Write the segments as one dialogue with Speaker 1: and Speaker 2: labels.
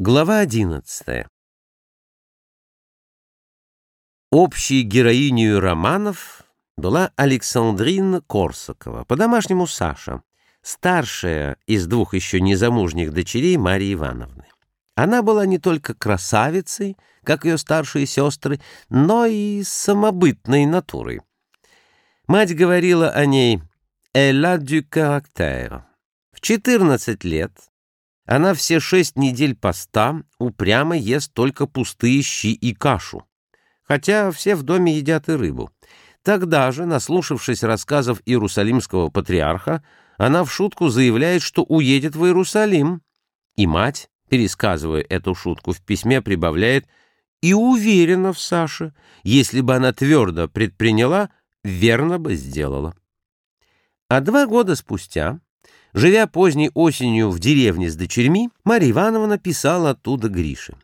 Speaker 1: Глава одиннадцатая. Общей героиней романов была Александрина Корсакова, по-домашнему Саша, старшая из двух еще незамужних дочерей Марии Ивановны. Она была не только красавицей, как ее старшие сестры, но и самобытной натурой. Мать говорила о ней «elle a du caractère». В 14 лет она все шесть недель поста упрямо ест только пустые щи и кашу, хотя все в доме едят и рыбу. Тогда же, наслушавшись рассказов иерусалимского патриарха, она в шутку заявляет, что уедет в Иерусалим. И мать, пересказывая эту шутку в письме, прибавляет «и уверена в Саше, если бы она твердо предприняла, верно бы сделала». А два года спустя Живя поздней осенью в деревне с дочерьми, Марья Ивановна писала оттуда Грише.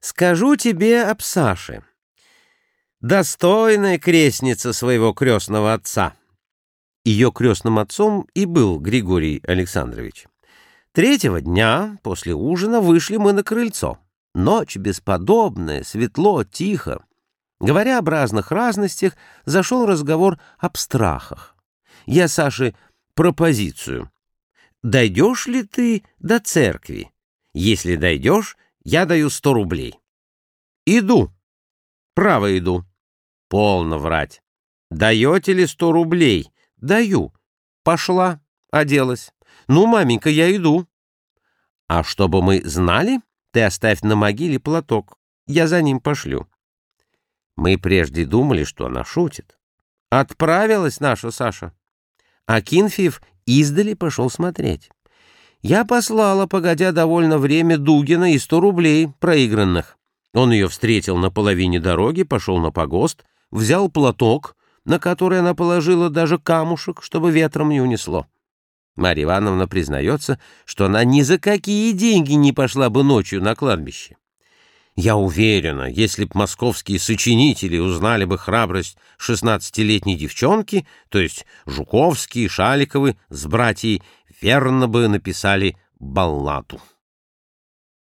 Speaker 1: «Скажу тебе об Саше. Достойная крестница своего крестного отца». Ее крестным отцом и был Григорий Александрович. Третьего дня после ужина вышли мы на крыльцо. Ночь бесподобная, светло, тихо. Говоря об разных разностях, зашел разговор об страхах. Я Саше пропозицию дойдешь ли ты до церкви? Если дойдешь, я даю сто рублей. Иду. Право иду. Полно врать. Даете ли сто рублей? Даю. Пошла, оделась. Ну, маменька, я иду. А чтобы мы знали, ты оставь на могиле платок. Я за ним пошлю. Мы прежде думали, что она шутит. Отправилась наша Саша. А Кинфиев издали пошел смотреть. Я послала, погодя довольно время, Дугина и сто рублей проигранных. Он ее встретил на половине дороги, пошел на погост, взял платок, на который она положила даже камушек, чтобы ветром не унесло. Марья Ивановна признается, что она ни за какие деньги не пошла бы ночью на кладбище. Я уверена, если б московские сочинители узнали бы храбрость шестнадцатилетней девчонки, то есть Жуковские, Шаликовы с братьей, верно бы написали балладу.